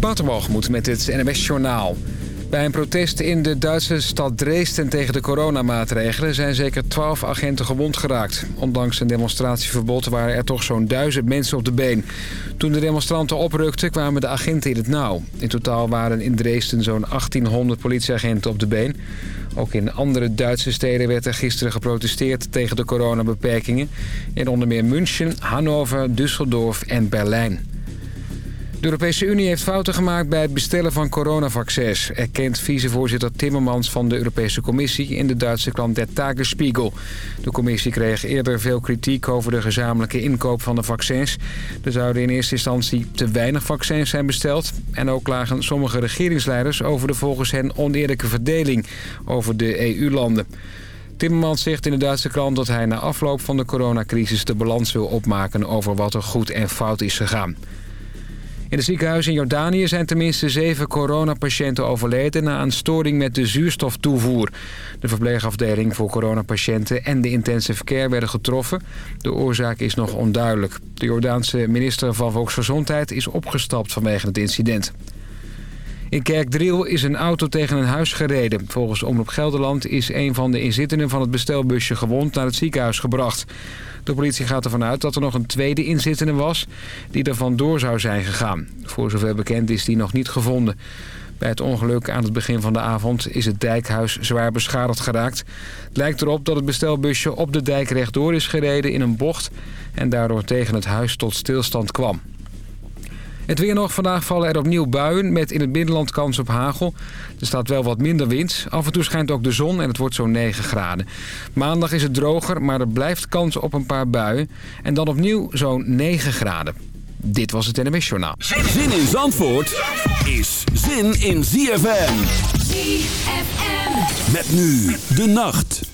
Waterwalgemoed met het NMS Journaal. Bij een protest in de Duitse stad Dresden tegen de coronamaatregelen... zijn zeker 12 agenten gewond geraakt. Ondanks een demonstratieverbod waren er toch zo'n duizend mensen op de been. Toen de demonstranten oprukten kwamen de agenten in het nauw. In totaal waren in Dresden zo'n 1800 politieagenten op de been. Ook in andere Duitse steden werd er gisteren geprotesteerd tegen de coronabeperkingen. In onder meer München, Hannover, Düsseldorf en Berlijn. De Europese Unie heeft fouten gemaakt bij het bestellen van coronavaccins... erkent vicevoorzitter Timmermans van de Europese Commissie... in de Duitse krant Der Tagesspiegel. De commissie kreeg eerder veel kritiek over de gezamenlijke inkoop van de vaccins. Er zouden in eerste instantie te weinig vaccins zijn besteld... en ook klagen sommige regeringsleiders over de volgens hen oneerlijke verdeling... over de EU-landen. Timmermans zegt in de Duitse krant dat hij na afloop van de coronacrisis... de balans wil opmaken over wat er goed en fout is gegaan. In het ziekenhuis in Jordanië zijn tenminste zeven coronapatiënten overleden... na een storing met de zuurstoftoevoer. De verpleegafdeling voor coronapatiënten en de intensive care werden getroffen. De oorzaak is nog onduidelijk. De Jordaanse minister van Volksgezondheid is opgestapt vanwege het incident. In Kerkdriel is een auto tegen een huis gereden. Volgens Omroep Gelderland is een van de inzittenden van het bestelbusje gewond naar het ziekenhuis gebracht. De politie gaat ervan uit dat er nog een tweede inzittende was die er vandoor zou zijn gegaan. Voor zover bekend is die nog niet gevonden. Bij het ongeluk aan het begin van de avond is het dijkhuis zwaar beschadigd geraakt. Het lijkt erop dat het bestelbusje op de dijk rechtdoor is gereden in een bocht... en daardoor tegen het huis tot stilstand kwam. Het weer nog. Vandaag vallen er opnieuw buien met in het binnenland kans op hagel. Er staat wel wat minder wind. Af en toe schijnt ook de zon en het wordt zo'n 9 graden. Maandag is het droger, maar er blijft kans op een paar buien. En dan opnieuw zo'n 9 graden. Dit was het NMS Journaal. Zin in Zandvoort is zin in ZFM. ZFM. Met nu de nacht.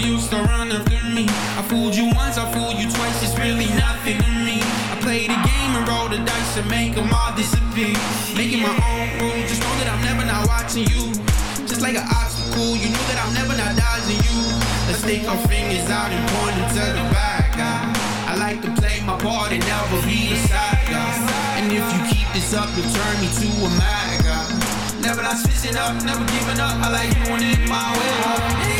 used to run after me. I fooled you once, I fooled you twice, it's really nothing to me. I play the game and roll the dice and make them all disappear. Making my own rules, just know that I'm never not watching you. Just like an obstacle, you know that I'm never not dodging you. Let's take our fingers out and point them to the back. I, I like to play my part and never be a side guy. And if you keep this up, you'll turn me to a mad guy. Never not switching up, never giving up. I like doing it my way.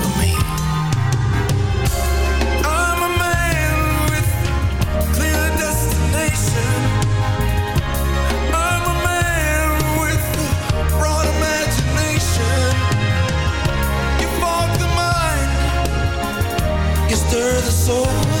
so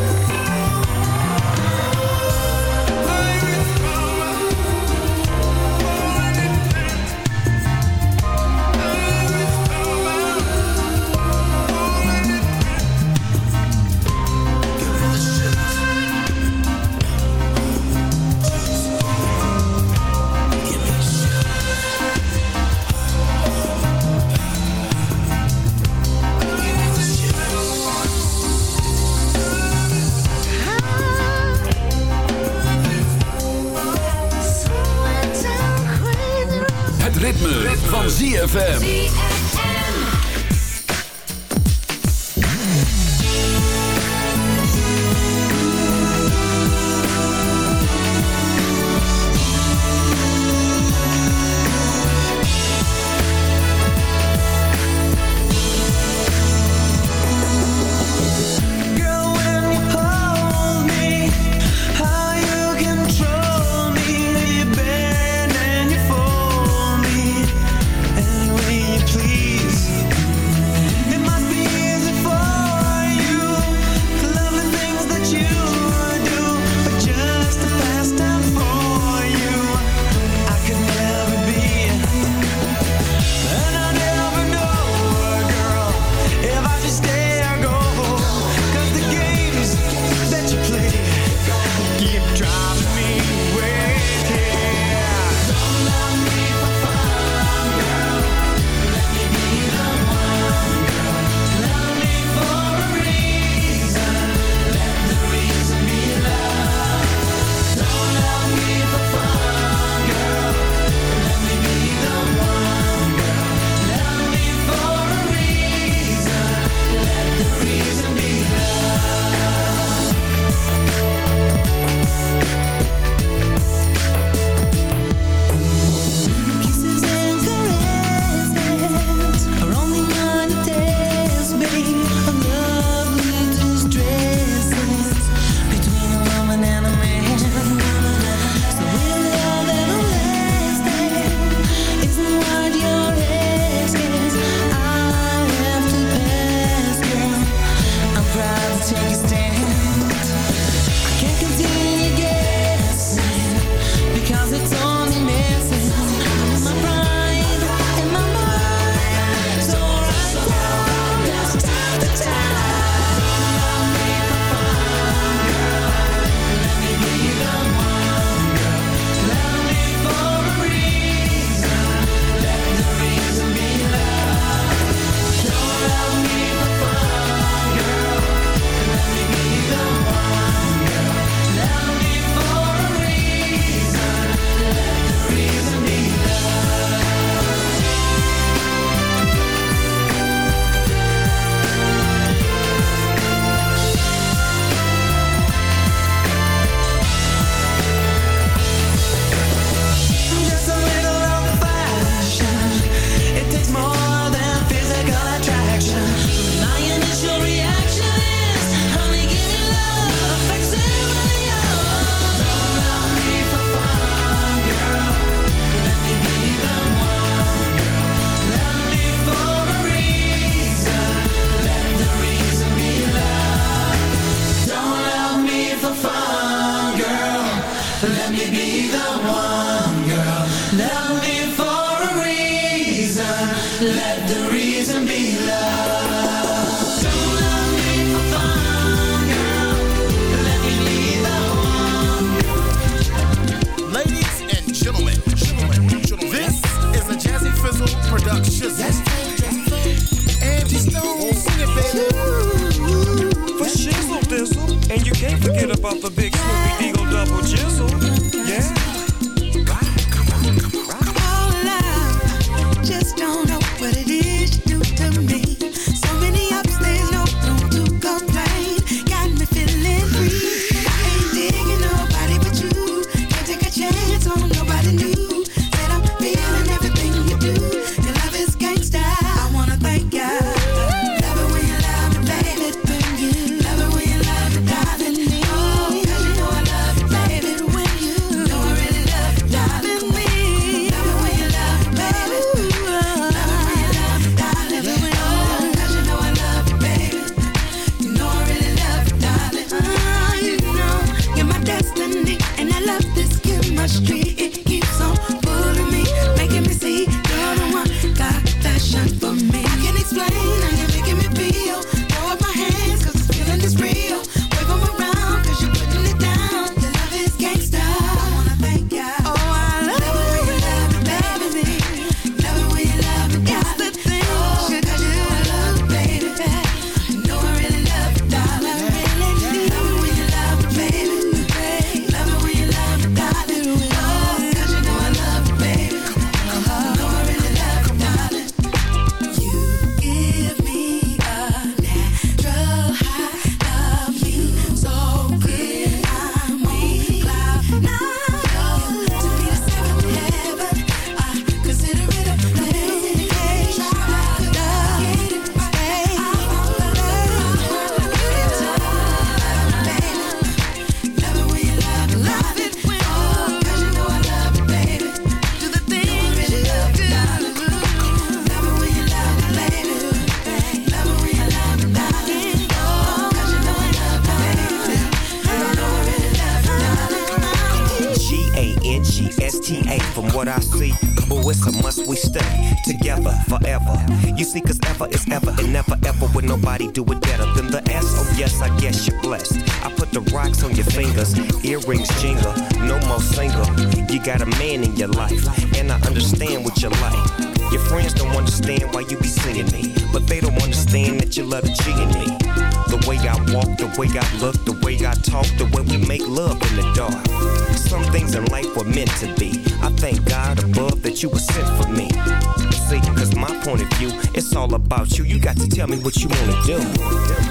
tell me what you wanna do.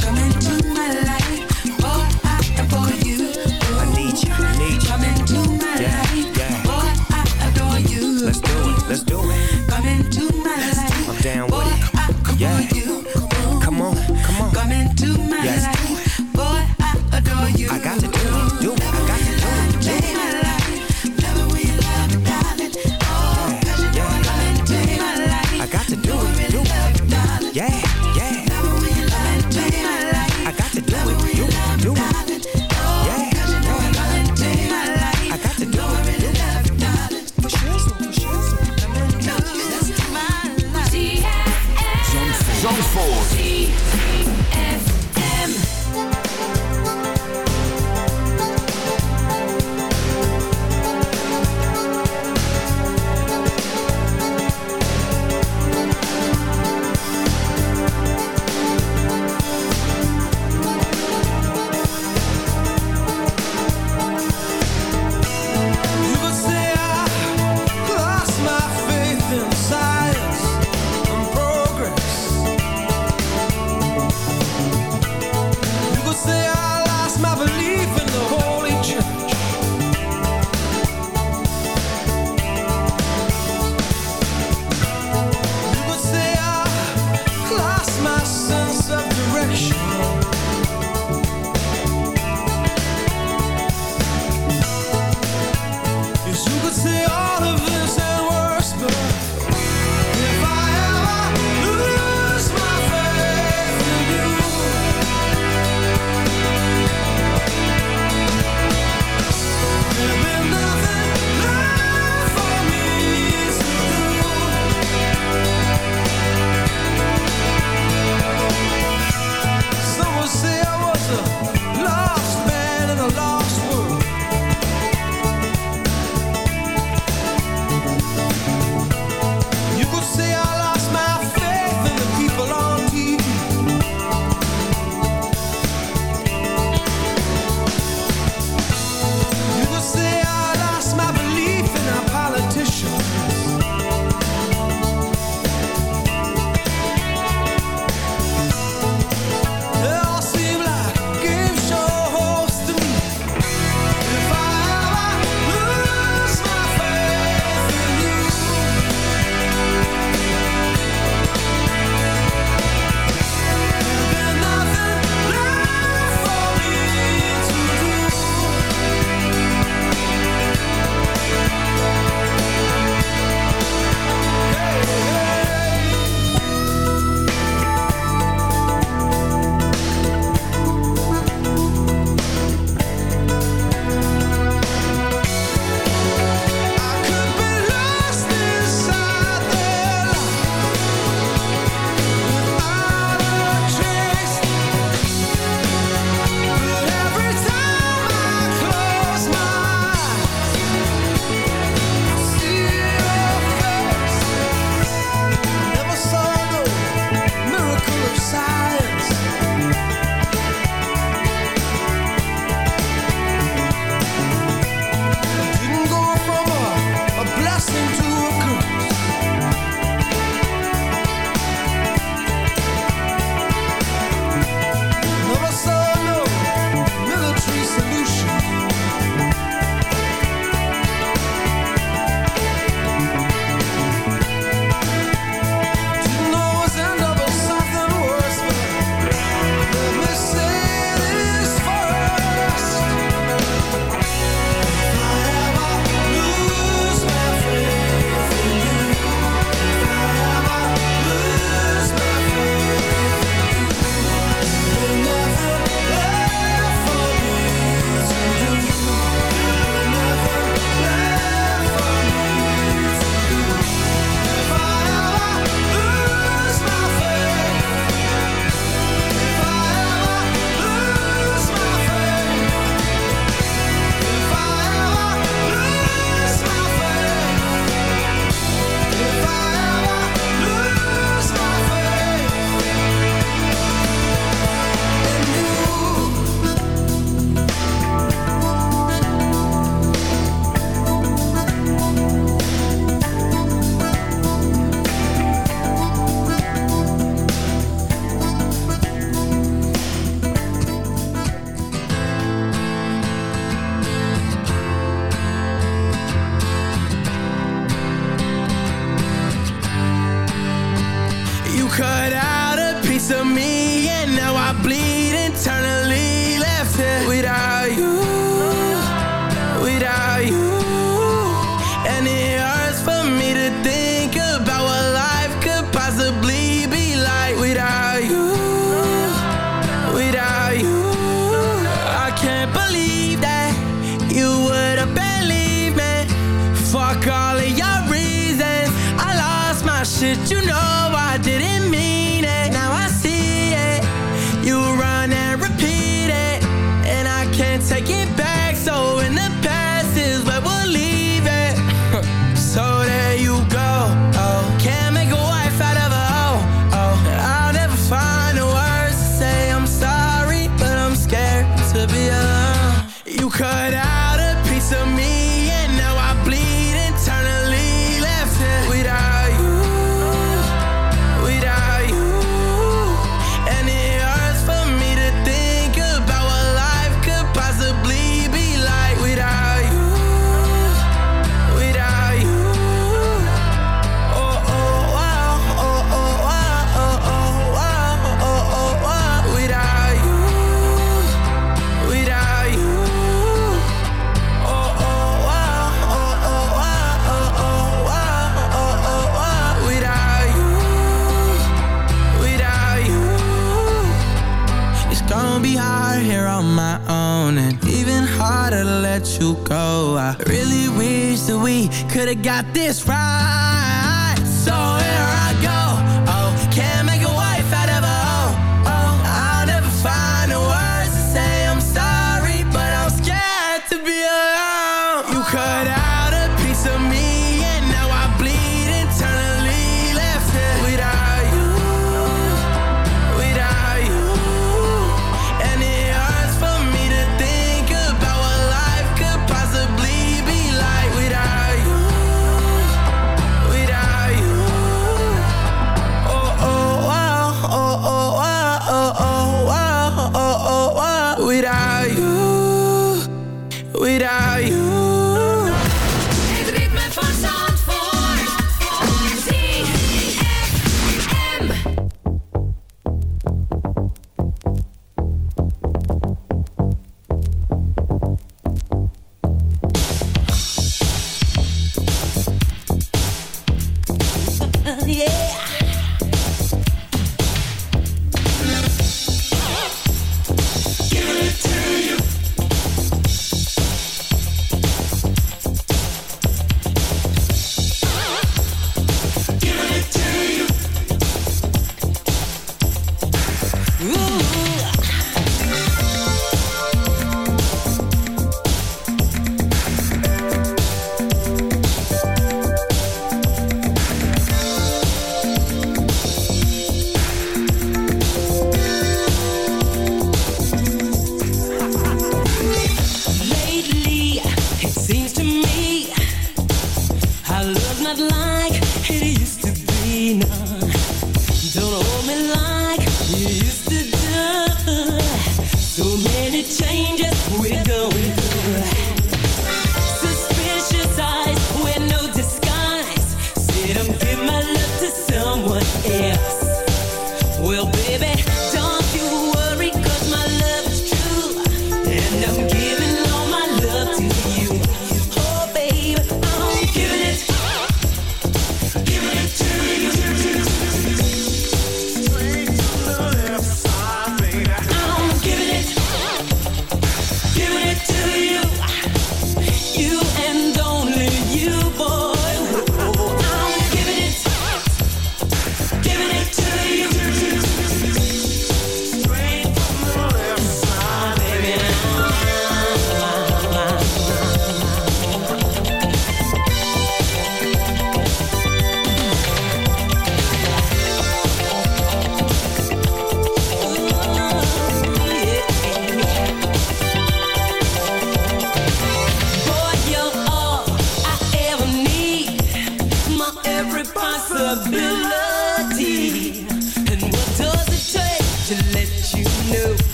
Come into my life, boy, I adore you. I need you, I need you. Come into my yeah, life, yeah. boy, I adore you. Let's do it, let's do it. Come into my life, I'm down with it. I adore yeah. you. Come on, come on. Come into my yes. life.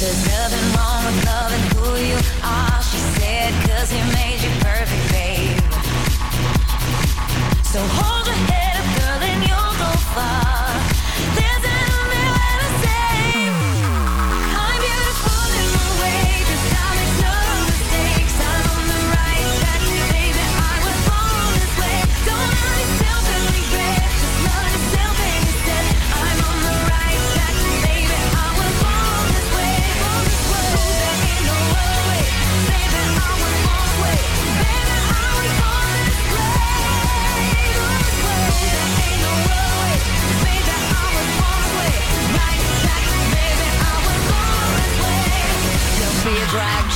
There's nothing wrong with loving who you are, she made you perfect, babe. So hold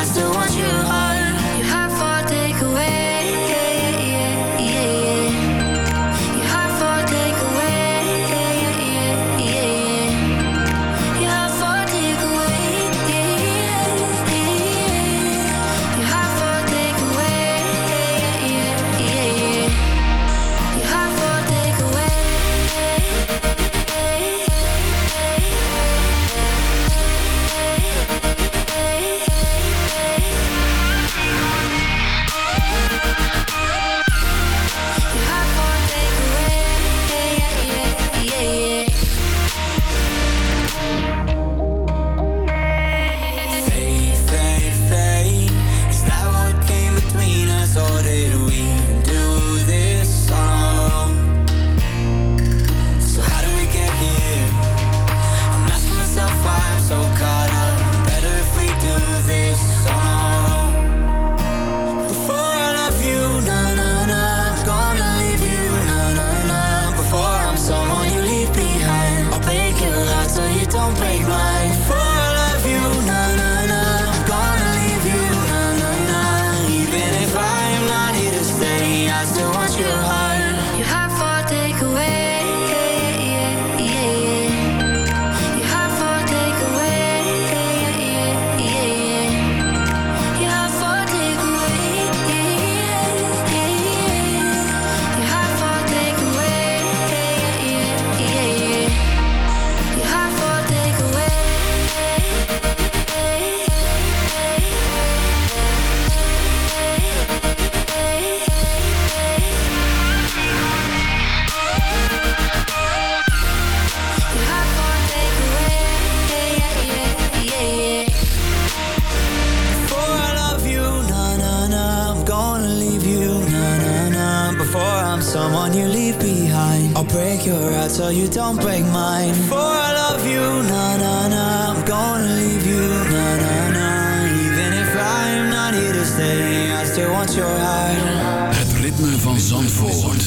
I still want you break your heart so you don't break mine. For I love you, na na na. I'm gonna leave you, na na na. Even if I'm not here to stay, I still want your heart. Het ritme van Zandvoort.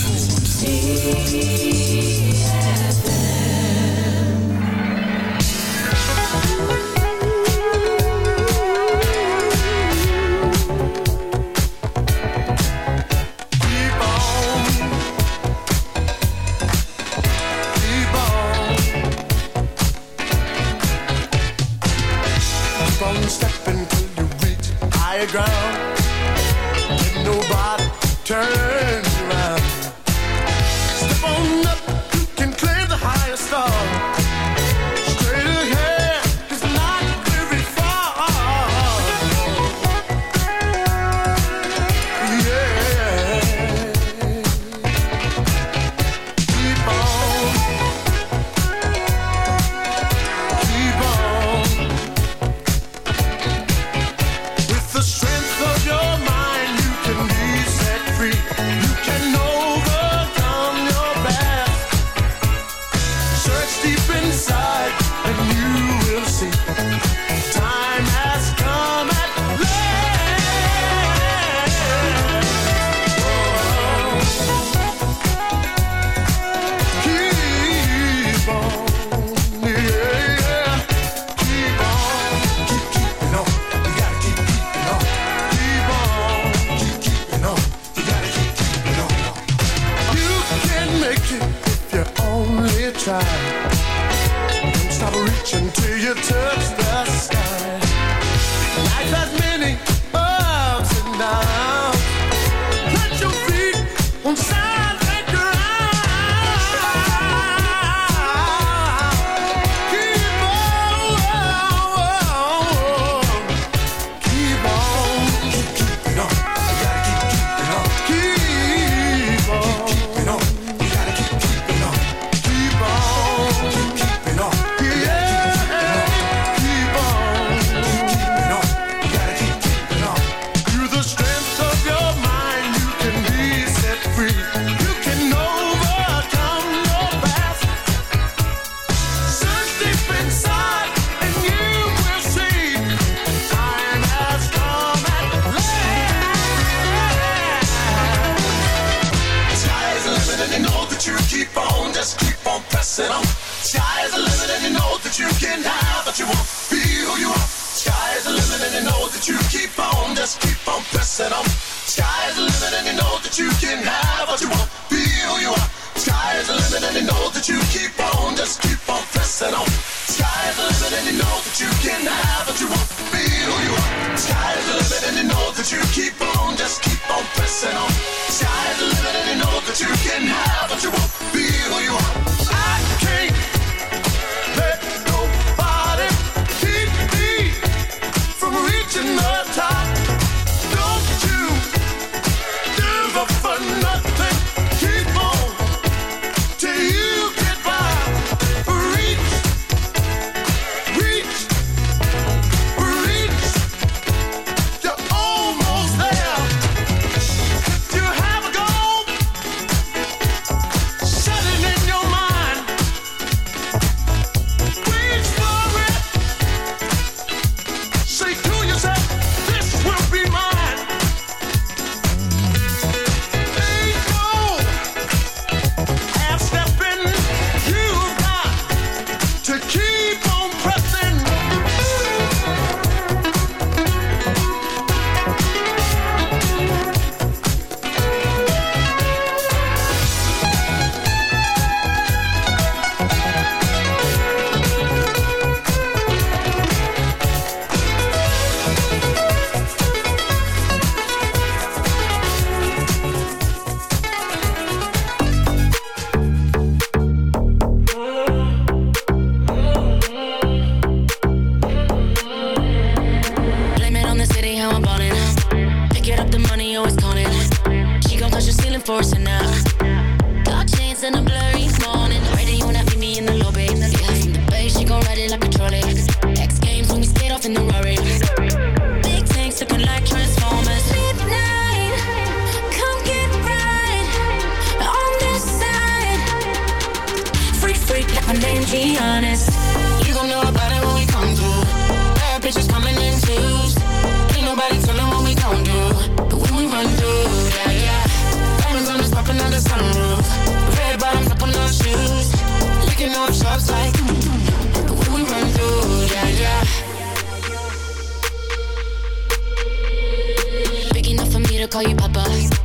call you Papa.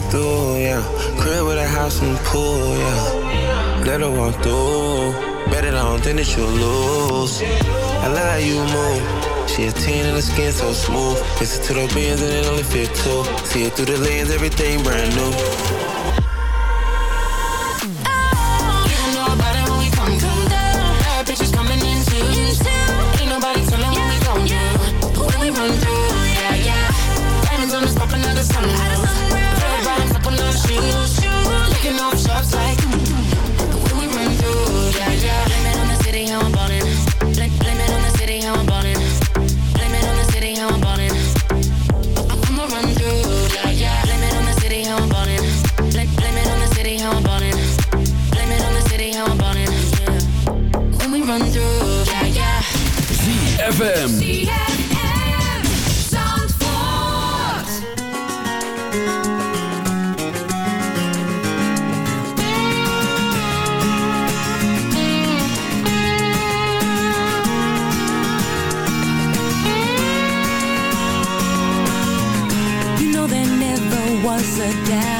walk through, yeah. Crib with a house and pool, yeah. Let her walk through. Bet it on, then that you lose. I love how you move. She a 10 and the skin so smooth. Listen to the bands and it only fit two. See it through the lens, everything brand new. down.